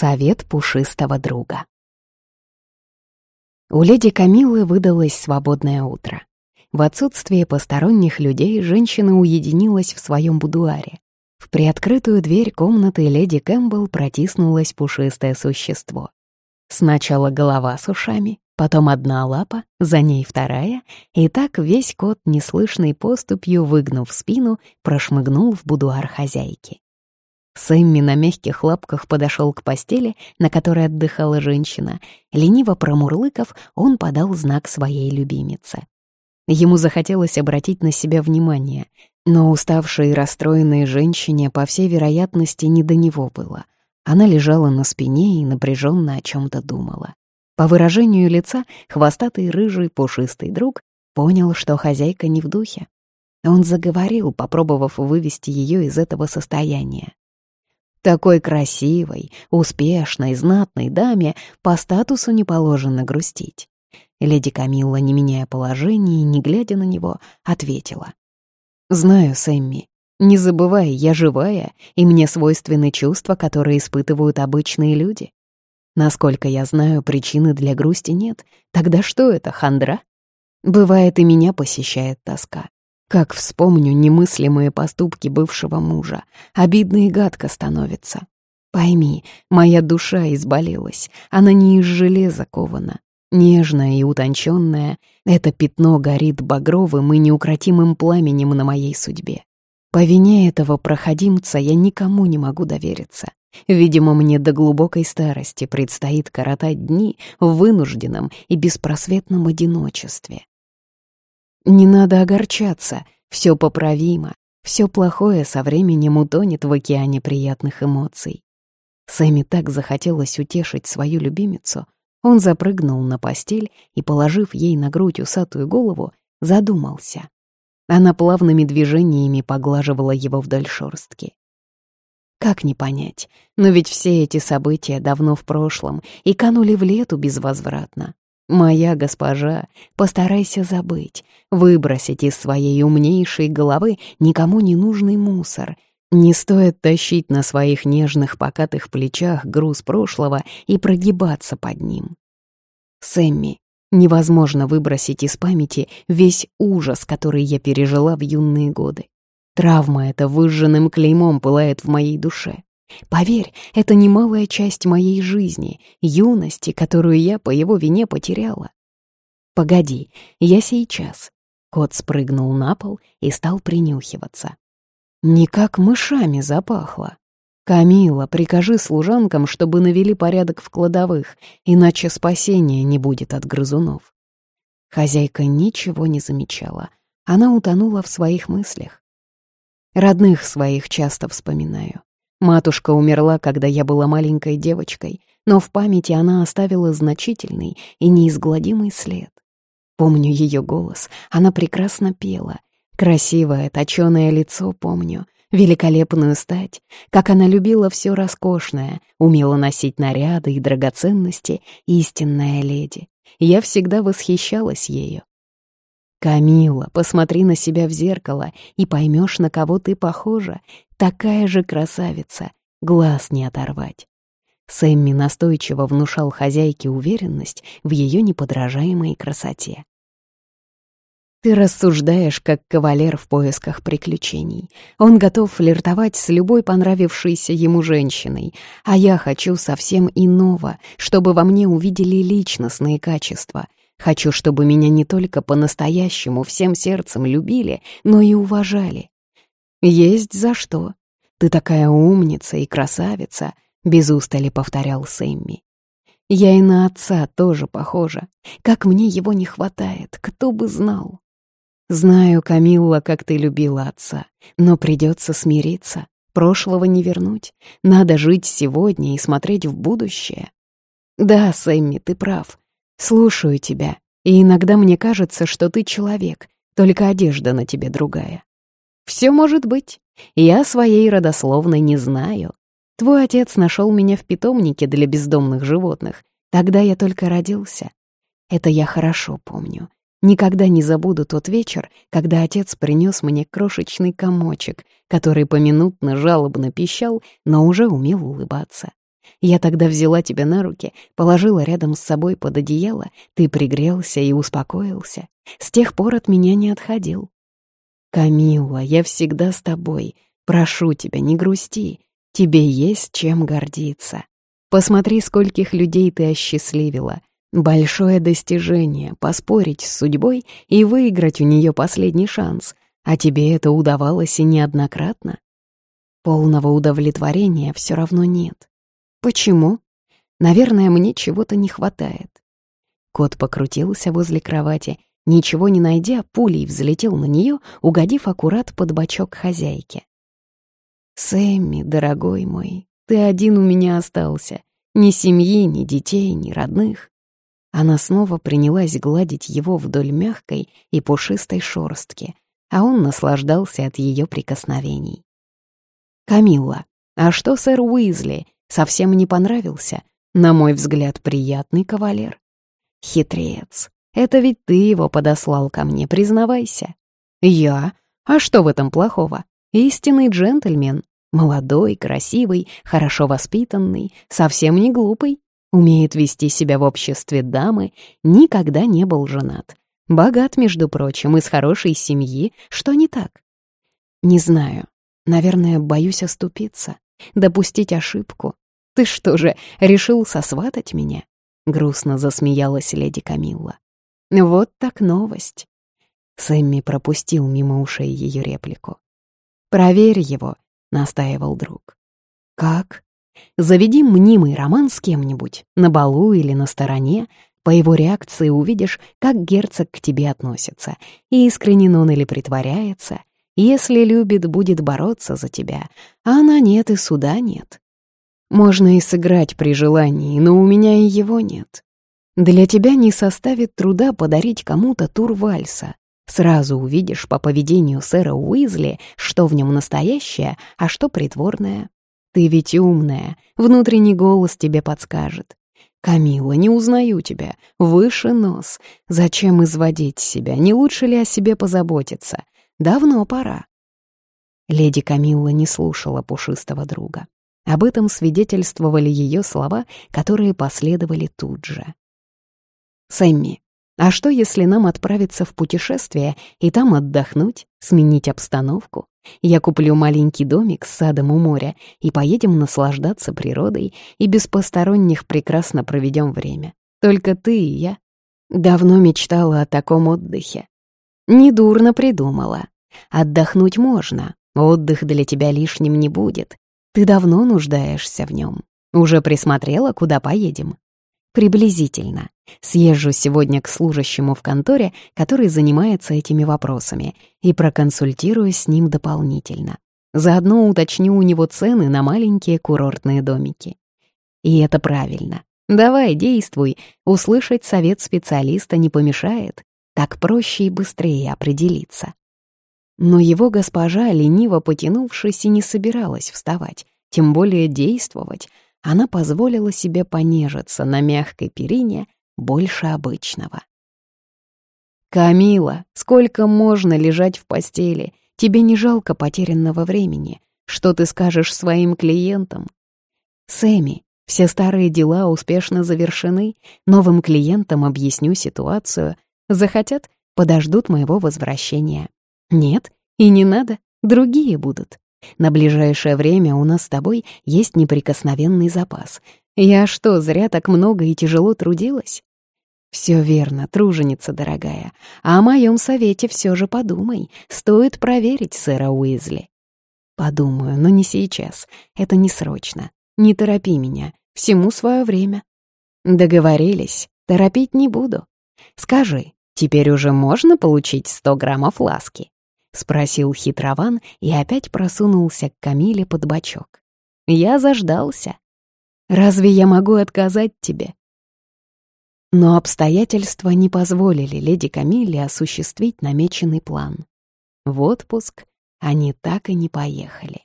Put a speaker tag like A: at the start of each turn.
A: Совет пушистого друга. У леди Камилы выдалось свободное утро. В отсутствие посторонних людей женщина уединилась в своем будуаре. В приоткрытую дверь комнаты леди Кэмпбелл протиснулось пушистое существо. Сначала голова с ушами, потом одна лапа, за ней вторая, и так весь кот, неслышной поступью выгнув спину, прошмыгнул в будуар хозяйки. Сэмми на мягких лапках подошел к постели, на которой отдыхала женщина. Лениво промурлыков, он подал знак своей любимице. Ему захотелось обратить на себя внимание, но уставшей и расстроенной женщине, по всей вероятности, не до него было. Она лежала на спине и напряженно о чем то думала. По выражению лица хвостатый рыжий пушистый друг понял, что хозяйка не в духе. Он заговорил, попробовав вывести ее из этого состояния. Такой красивой, успешной, знатной даме по статусу не положено грустить. Леди Камилла, не меняя положение и не глядя на него, ответила. «Знаю, Сэмми, не забывай, я живая, и мне свойственны чувства, которые испытывают обычные люди. Насколько я знаю, причины для грусти нет. Тогда что это, хандра? Бывает, и меня посещает тоска. Как вспомню немыслимые поступки бывшего мужа, обидно и гадко становится. Пойми, моя душа изболелась, она не из железа кована. Нежная и утонченная, это пятно горит багровым и неукротимым пламенем на моей судьбе. По вине этого проходимца я никому не могу довериться. Видимо, мне до глубокой старости предстоит коротать дни в вынужденном и беспросветном одиночестве. Не надо огорчаться, все поправимо, все плохое со временем утонет в океане приятных эмоций. Сэмми так захотелось утешить свою любимицу, он запрыгнул на постель и, положив ей на грудь усатую голову, задумался. Она плавными движениями поглаживала его вдоль шорстки. Как не понять, но ведь все эти события давно в прошлом и канули в лету безвозвратно. «Моя госпожа, постарайся забыть, выбросить из своей умнейшей головы никому не нужный мусор. Не стоит тащить на своих нежных покатых плечах груз прошлого и прогибаться под ним». Сэмми, невозможно выбросить из памяти весь ужас, который я пережила в юные годы. Травма эта выжженным клеймом пылает в моей душе. Поверь, это немалая часть моей жизни, юности, которую я по его вине потеряла. Погоди, я сейчас. Кот спрыгнул на пол и стал принюхиваться. Не как мышами запахло. «Камила, прикажи служанкам, чтобы навели порядок в кладовых, иначе спасения не будет от грызунов». Хозяйка ничего не замечала. Она утонула в своих мыслях. Родных своих часто вспоминаю. Матушка умерла, когда я была маленькой девочкой, но в памяти она оставила значительный и неизгладимый след. Помню ее голос, она прекрасно пела. Красивое, точёное лицо помню, великолепную стать, как она любила все роскошное, умела носить наряды и драгоценности, истинная леди. Я всегда восхищалась ею. «Камила, посмотри на себя в зеркало и поймешь, на кого ты похожа. Такая же красавица, глаз не оторвать». Сэмми настойчиво внушал хозяйке уверенность в ее неподражаемой красоте. Ты рассуждаешь, как кавалер в поисках приключений. Он готов флиртовать с любой понравившейся ему женщиной, а я хочу совсем иного, чтобы во мне увидели личностные качества — Хочу, чтобы меня не только по-настоящему всем сердцем любили, но и уважали. Есть за что. Ты такая умница и красавица, без устали повторял Сэмми. Я и на отца тоже похожа. Как мне его не хватает, кто бы знал. Знаю, Камилла, как ты любила отца, но придется смириться. Прошлого не вернуть. Надо жить сегодня и смотреть в будущее. Да, Сэмми, ты прав. Слушаю тебя, и иногда мне кажется, что ты человек, только одежда на тебе другая. Все может быть. Я своей родословной не знаю. Твой отец нашел меня в питомнике для бездомных животных. Тогда я только родился. Это я хорошо помню. Никогда не забуду тот вечер, когда отец принес мне крошечный комочек, который поминутно жалобно пищал, но уже умел улыбаться. Я тогда взяла тебя на руки, положила рядом с собой под одеяло, ты пригрелся и успокоился. С тех пор от меня не отходил. Камилла, я всегда с тобой. Прошу тебя, не грусти. Тебе есть чем гордиться. Посмотри, скольких людей ты осчастливила. Большое достижение — поспорить с судьбой и выиграть у нее последний шанс. А тебе это удавалось и неоднократно. Полного удовлетворения все равно нет. Почему? Наверное, мне чего-то не хватает. Кот покрутился возле кровати, ничего не найдя, пулей взлетел на нее, угодив аккурат под бочок хозяйки. «Сэмми, дорогой мой, ты один у меня остался. Ни семьи, ни детей, ни родных». Она снова принялась гладить его вдоль мягкой и пушистой шорстки, а он наслаждался от ее прикосновений. «Камилла, а что сэр Уизли? Совсем не понравился. На мой взгляд, приятный кавалер. Хитрец. Это ведь ты его подослал ко мне, признавайся. Я? А что в этом плохого? Истинный джентльмен. Молодой, красивый, хорошо воспитанный, совсем не глупый. Умеет вести себя в обществе дамы, никогда не был женат. Богат, между прочим, из хорошей семьи. Что не так? Не знаю. Наверное, боюсь оступиться, допустить ошибку. «Ты что же, решил сосватать меня?» — грустно засмеялась леди Камилла. «Вот так новость». Сэмми пропустил мимо ушей ее реплику. «Проверь его», — настаивал друг. «Как?» «Заведи мнимый роман с кем-нибудь, на балу или на стороне. По его реакции увидишь, как герцог к тебе относится, искренен он или притворяется. Если любит, будет бороться за тебя, а она нет и суда нет. Можно и сыграть при желании, но у меня и его нет. Для тебя не составит труда подарить кому-то тур вальса. Сразу увидишь по поведению сэра Уизли, что в нем настоящее, а что притворное. Ты ведь умная, внутренний голос тебе подскажет. «Камила, не узнаю тебя. Выше нос. Зачем изводить себя? Не лучше ли о себе позаботиться? Давно пора». Леди Камилла не слушала пушистого друга. Об этом свидетельствовали ее слова, которые последовали тут же. «Сэмми, а что, если нам отправиться в путешествие и там отдохнуть, сменить обстановку? Я куплю маленький домик с садом у моря и поедем наслаждаться природой и без посторонних прекрасно проведем время. Только ты и я. Давно мечтала о таком отдыхе. Недурно придумала. Отдохнуть можно, отдых для тебя лишним не будет, ты давно нуждаешься в нем. Уже присмотрела, куда поедем? Приблизительно. Съезжу сегодня к служащему в конторе, который занимается этими вопросами, и проконсультируюсь с ним дополнительно. Заодно уточню у него цены на маленькие курортные домики. И это правильно. Давай, действуй. Услышать совет специалиста не помешает. Так проще и быстрее определиться. Но его госпожа, лениво потянувшись, и не собиралась вставать, тем более действовать. Она позволила себе понежиться на мягкой перине больше обычного. «Камила, сколько можно лежать в постели? Тебе не жалко потерянного времени? Что ты скажешь своим клиентам?» «Сэмми, все старые дела успешно завершены. Новым клиентам объясню ситуацию. Захотят — подождут моего возвращения. Нет, и не надо, другие будут. На ближайшее время у нас с тобой есть неприкосновенный запас. Я что, зря так много и тяжело трудилась? Все верно, труженица дорогая. А о моем совете все же подумай. Стоит проверить сэра Уизли. Подумаю, но не сейчас. Это не срочно. Не торопи меня. Всему свое время. Договорились. Торопить не буду. Скажи, теперь уже можно получить сто граммов ласки? — спросил хитрован и опять просунулся к Камиле под бочок. «Я заждался. Разве я могу отказать тебе?» Но обстоятельства не позволили леди Камилле осуществить намеченный план. В отпуск они так и не поехали.